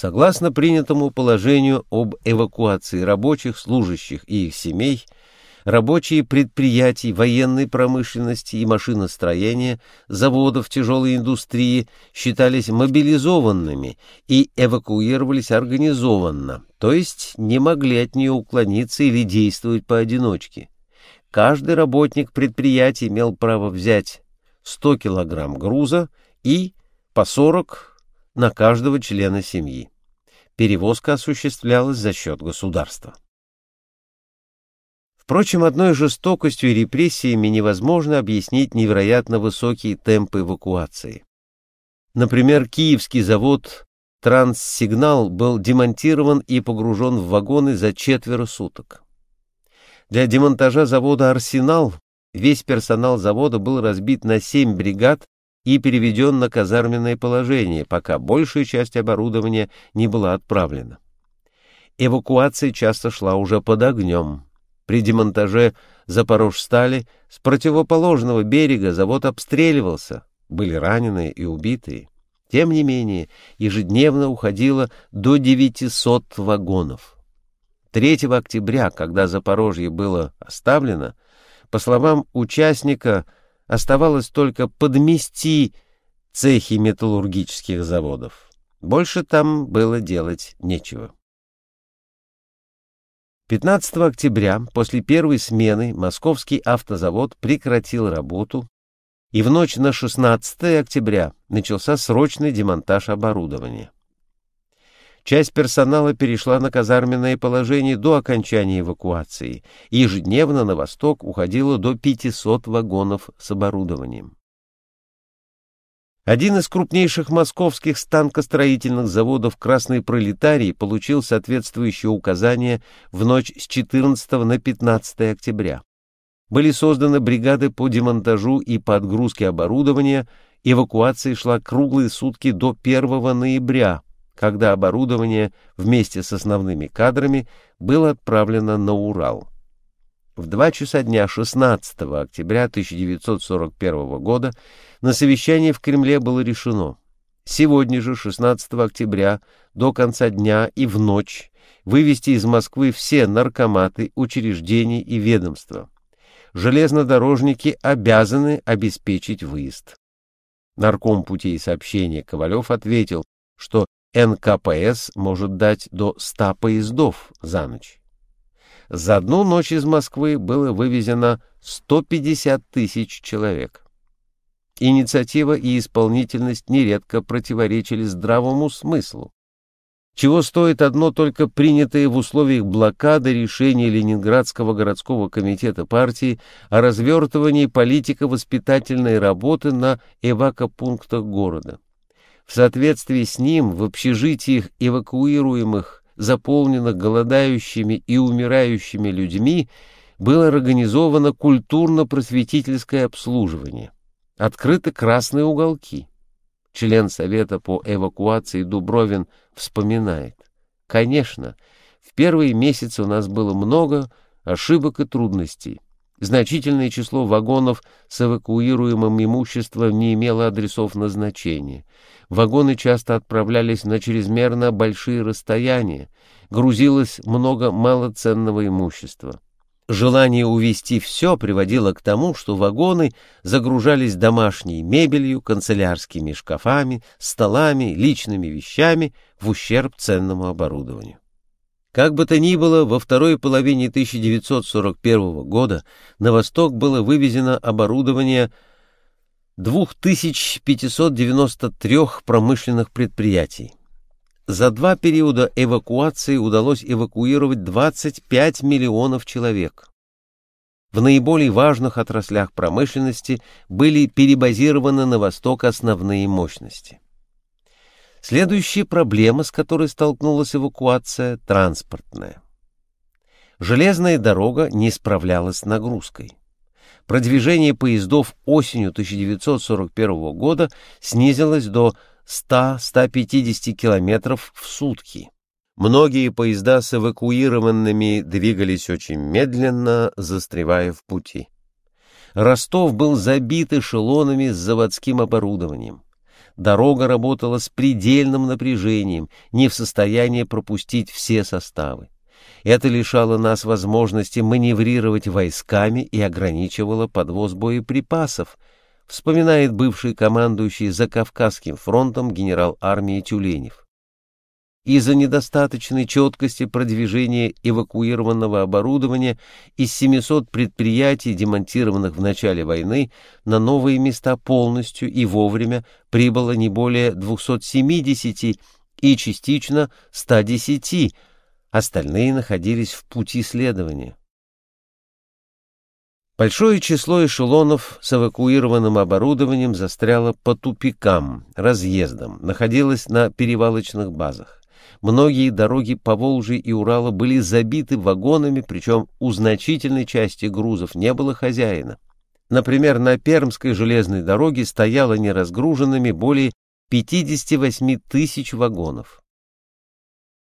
Согласно принятому положению об эвакуации рабочих, служащих и их семей, рабочие предприятий военной промышленности и машиностроения, заводов тяжелой индустрии считались мобилизованными и эвакуировались организованно, то есть не могли от нее уклониться или действовать поодиночке. Каждый работник предприятия имел право взять 100 килограмм груза и по 40 на каждого члена семьи. Перевозка осуществлялась за счет государства. Впрочем, одной жестокостью и репрессиями невозможно объяснить невероятно высокие темпы эвакуации. Например, киевский завод «Транссигнал» был демонтирован и погружен в вагоны за четверо суток. Для демонтажа завода «Арсенал» весь персонал завода был разбит на семь бригад и переведен на казарменное положение, пока большая часть оборудования не была отправлена. Эвакуация часто шла уже под огнем. При демонтаже Запорожстали с противоположного берега завод обстреливался, были раненые и убитые. Тем не менее, ежедневно уходило до 900 вагонов. 3 октября, когда Запорожье было оставлено, по словам участника, Оставалось только подмести цехи металлургических заводов. Больше там было делать нечего. 15 октября, после первой смены, московский автозавод прекратил работу, и в ночь на 16 октября начался срочный демонтаж оборудования. Часть персонала перешла на казарменное положение до окончания эвакуации, ежедневно на восток уходило до 500 вагонов с оборудованием. Один из крупнейших московских станкостроительных заводов «Красный пролетарий» получил соответствующее указание в ночь с 14 на 15 октября. Были созданы бригады по демонтажу и по отгрузке оборудования, эвакуация шла круглые сутки до 1 ноября, когда оборудование вместе с основными кадрами было отправлено на Урал. В 2 часа дня 16 октября 1941 года на совещании в Кремле было решено сегодня же, 16 октября, до конца дня и в ночь вывести из Москвы все наркоматы, учреждения и ведомства. Железнодорожники обязаны обеспечить выезд. Нарком путей сообщения Ковалев ответил, что НКПС может дать до 100 поездов за ночь. За одну ночь из Москвы было вывезено 150 тысяч человек. Инициатива и исполнительность нередко противоречили здравому смыслу. Чего стоит одно только принятое в условиях блокады решение Ленинградского городского комитета партии о развертывании политико-воспитательной работы на эвакопунктах города. В соответствии с ним в общежитиях эвакуируемых, заполненных голодающими и умирающими людьми, было организовано культурно-просветительское обслуживание. Открыты красные уголки. Член Совета по эвакуации Дубровин вспоминает. Конечно, в первые месяцы у нас было много ошибок и трудностей. Значительное число вагонов с эвакуируемым имуществом не имело адресов назначения. Вагоны часто отправлялись на чрезмерно большие расстояния, грузилось много малоценного имущества. Желание увезти все приводило к тому, что вагоны загружались домашней мебелью, канцелярскими шкафами, столами, личными вещами в ущерб ценному оборудованию. Как бы то ни было, во второй половине 1941 года на восток было вывезено оборудование 2593 промышленных предприятий. За два периода эвакуации удалось эвакуировать 25 миллионов человек. В наиболее важных отраслях промышленности были перебазированы на восток основные мощности. Следующая проблема, с которой столкнулась эвакуация, транспортная. Железная дорога не справлялась с нагрузкой. Продвижение поездов осенью 1941 года снизилось до 100-150 километров в сутки. Многие поезда с эвакуированными двигались очень медленно, застревая в пути. Ростов был забит эшелонами с заводским оборудованием. Дорога работала с предельным напряжением, не в состоянии пропустить все составы. Это лишало нас возможности маневрировать войсками и ограничивало подвоз боеприпасов, вспоминает бывший командующий за Кавказским фронтом генерал армии Тюленев. Из-за недостаточной четкости продвижения эвакуированного оборудования из 700 предприятий, демонтированных в начале войны, на новые места полностью и вовремя прибыло не более 270 и частично 110, остальные находились в пути следования. Большое число эшелонов с эвакуированным оборудованием застряло по тупикам, разъездам, находилось на перевалочных базах. Многие дороги по Волжье и Урала были забиты вагонами, причем у значительной части грузов не было хозяина. Например, на Пермской железной дороге стояло неразгруженными более 58 тысяч вагонов.